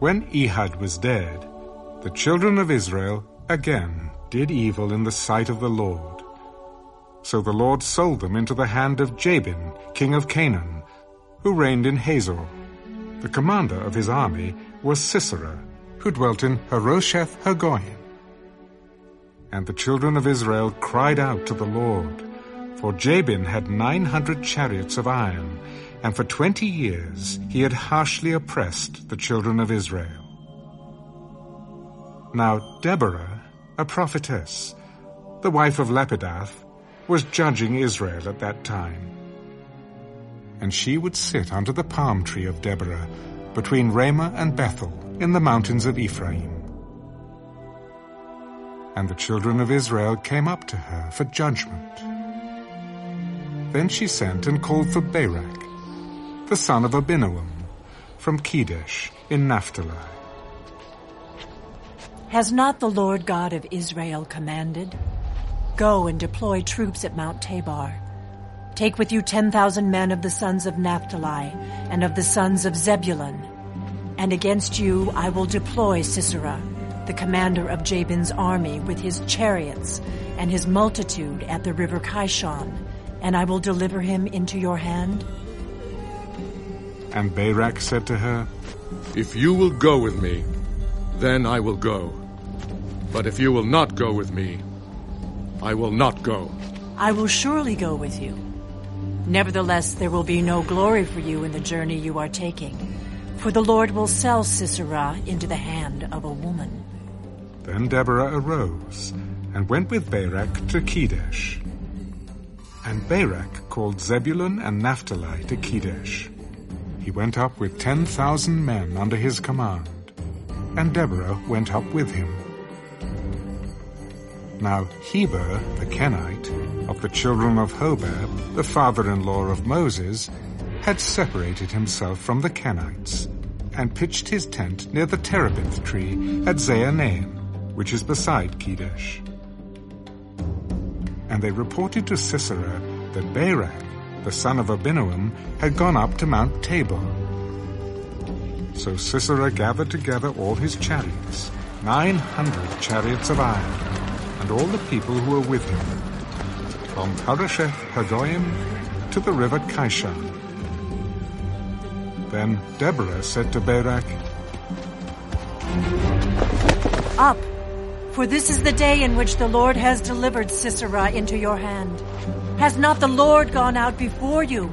When Ehud was dead, the children of Israel again did evil in the sight of the Lord. So the Lord sold them into the hand of Jabin, king of Canaan, who reigned in Hazor. The commander of his army was Sisera, who dwelt in Harosheth Hagoyim. And the children of Israel cried out to the Lord, for Jabin had nine hundred chariots of iron, and for twenty years he had harshly oppressed the children of Israel. Now Deborah, a prophetess, the wife of Lapidoth, was judging Israel at that time. And she would sit under the palm tree of Deborah, between Ramah and Bethel, in the mountains of Ephraim. And the children of Israel came up to her for judgment. Then she sent and called for Barak, the son of Abinoam, from Kedesh in Naphtali. Has not the Lord God of Israel commanded? Go and deploy troops at Mount Tabor. Take with you ten thousand men of the sons of Naphtali and of the sons of Zebulun. And against you I will deploy Sisera, the commander of Jabin's army, with his chariots and his multitude at the river Kishon, and I will deliver him into your hand. And Barak said to her, If you will go with me, then I will go. But if you will not go with me, I will not go. I will surely go with you. Nevertheless, there will be no glory for you in the journey you are taking, for the Lord will sell Sisera into the hand of a woman. Then Deborah arose and went with Barak to Kedesh. And Barak called Zebulun and Naphtali to Kedesh. He went up with ten thousand men under his command, and Deborah went up with him. Now Heber the Kenite, of the children of Hobab, the father-in-law of Moses, had separated himself from the Kenites, and pitched his tent near the terebinth tree at Zaanaim, which is beside Kedesh. And they reported to Sisera that Barak, the son of Abinoam, had gone up to Mount Tabor. So Sisera gathered together all his chariots, nine hundred chariots of iron, and all the people who were with him, from Harosheth Hagoyim to the river Kishon. Then Deborah said to Barak, Up, for this is the day in which the Lord has delivered Sisera into your hand. Has not the Lord gone out before you?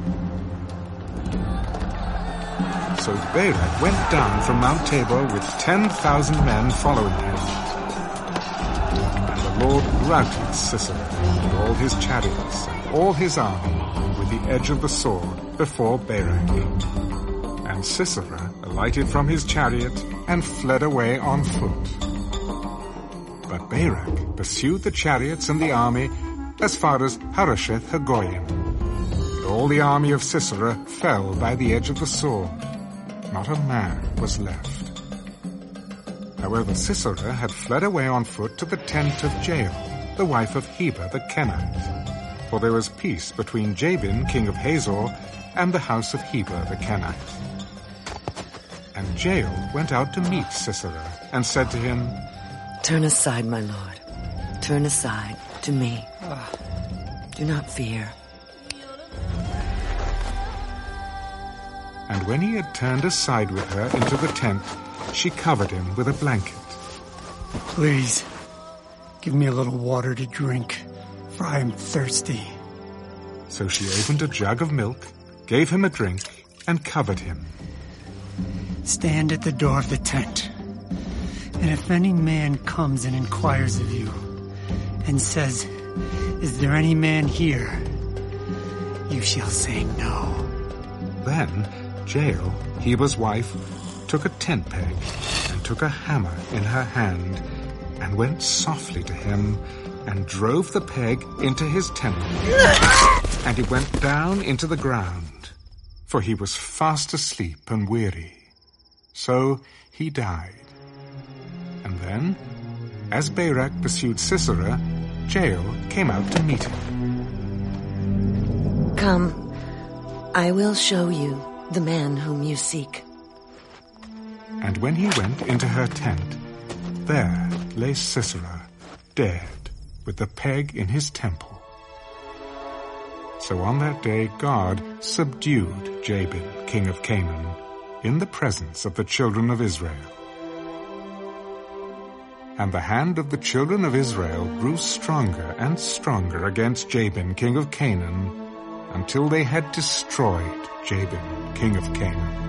So Barak went down from Mount Tabor with ten thousand men following him. And the Lord routed Sisera and all his chariots and all his army with the edge of the sword before Barak. And Sisera alighted from his chariot and fled away on foot. But Barak pursued the chariots and the army as far as Harosheth Hagoyim. But all the army of Sisera fell by the edge of the sword. Not a man was left. However, Sisera had fled away on foot to the tent of Jael, the wife of Heber the Kenite. For there was peace between Jabin, king of Hazor, and the house of Heber the Kenite. And Jael went out to meet Sisera, and said to him, Turn aside, my lord. Turn aside to me. Do not fear. And when he had turned aside with her into the tent, she covered him with a blanket. Please, give me a little water to drink, for I am thirsty. So she opened a jug of milk, gave him a drink, and covered him. Stand at the door of the tent. And if any man comes and inquires of you, and says, Is there any man here? You shall say no. Then Jael, Heber's wife, took a tent peg and took a hammer in her hand and went softly to him and drove the peg into his temple. and he went down into the ground, for he was fast asleep and weary. So he died. And then, as Barak pursued Sisera, Jael came out to meet him. Come, I will show you the man whom you seek. And when he went into her tent, there lay Sisera, dead, with the peg in his temple. So on that day God subdued Jabin, king of Canaan, in the presence of the children of Israel. And the hand of the children of Israel grew stronger and stronger against Jabin king of Canaan, until they had destroyed Jabin king of Canaan.